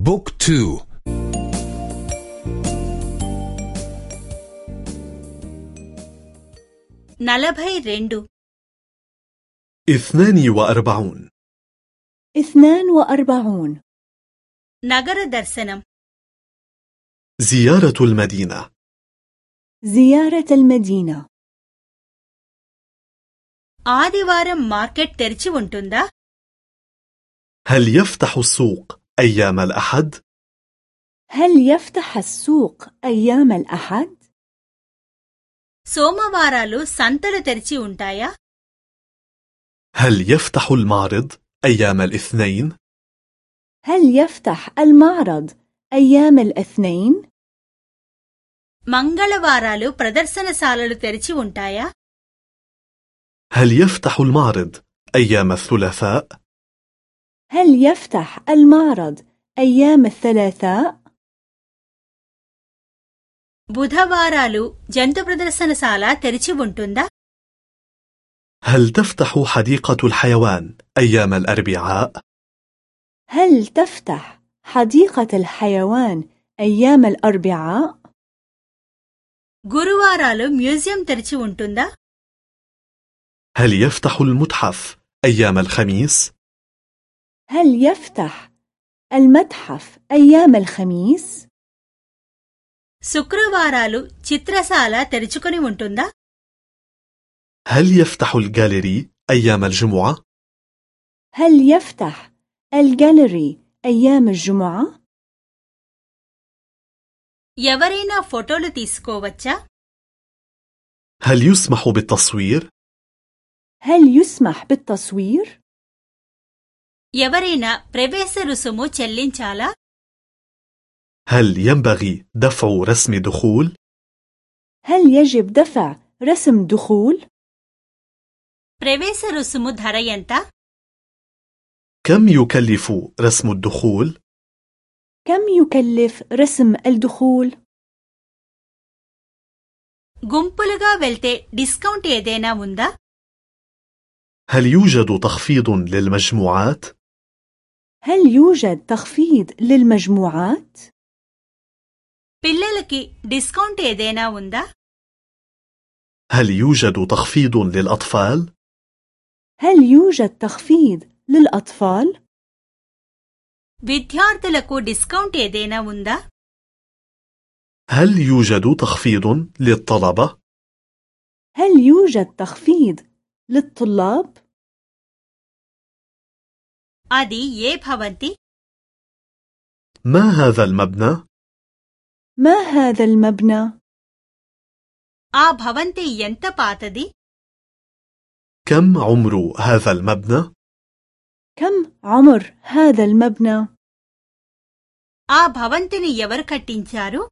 بوك تو నలభై రెండు اثنان وأربعون اثنان وأربعون నగర దర్శనం زيارة المدينة زيارة المدينة ఆదివారం మార్కెట్ తెరిచి ఉంటుందా هل يفتح السوق أيام الأحد؟ هل يفتح السوق أيام الأحد؟ సోమవారాలు సంతలు తెరిచి ఉంటాయా هل يفتح المعرض أيام الاثنين؟ هل يفتح المعرض أيام الاثنين؟ మంగళవారాలు ప్రదర్శనశాలలు తెరిచి ఉంటాయా هل يفتح المعرض أيام الثلاثاء؟ هل يفتح المعرض أيام الثلاثاء؟ బుధవారాలు జంతు ప్రదర్శనశాల తెరిచి ఉంటుందా هل تفتح حديقة الحيوان أيام الأربعاء؟ هل تفتح حديقة الحيوان أيام الأربعاء؟ గురువారాలు మ్యూజియం తెరిచి ఉంటుందా هل يفتح المتحف أيام الخميس؟ هل يفتح المتحف أيام الخميس؟ శుక్రవారాలు చిత్రశాల తెరుచుకొని ఉంటుందా هل يفتح الجاليري أيام الجمعة؟ هل يفتح الجاليري أيام الجمعة؟ ఎవరైనా ఫోటోలు తీసుకోవచ్చా هل يسمح بالتصوير؟ هل يسمح بالتصوير؟ ఎవరైనా ప్రవేశ రుసుము చెల్లించాలా هل ينبغي دفع رسم دخول؟ هل يجب دفع رسم دخول؟ ప్రవేశ రుసుము ధర ఎంత كم يكلف رسم الدخول؟ كم يكلف رسم الدخول؟ గుంపులుగా వెళ్తే డిస్కౌంట్ ఏదైనా ఉందా هل يوجد تخفيض للمجموعات؟ هل يوجد تخفيض للمجموعات؟ పిల్లలకి డిస్కౌంట్ ఏదైనా ఉందా هل يوجد تخفيض للأطفال؟ هل يوجد تخفيض للأطفال؟ విద్యార్థులకు డిస్కౌంట్ ఏదైనా ఉందా هل يوجد تخفيض للطلبة؟ هل يوجد تخفيض للطلاب؟ అది ఏ భవంతి ما هذا المبنى؟ ما هذا المبنى؟ ఆ భవంతి ఎంత పాతది كم عمر هذا المبنى؟ كم عمر هذا المبنى؟ ఆ భవంతిని ఎవరు కట్టించారు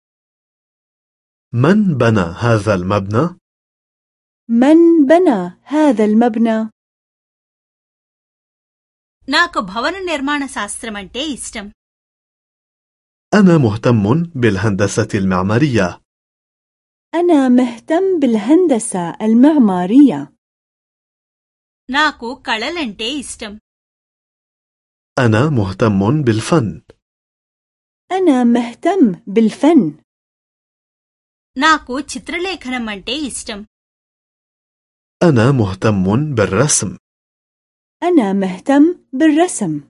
من بنى هذا المبنى؟ من بنى هذا المبنى؟ నాకు భవన నిర్మాణ శాస్త్రం అంటే ఇష్టం أنا مهتم بالهندسة المعمارية أنا مهتم بالهندسة المعمارية. నాకు కళలంటే ఇష్టం أنا مهتم بالفن أنا مهتم بالفن. నాకు చిత్రలేఖనం అంటే ఇష్టం أنا مهتم بالرسم أنا مهتم بالرسم.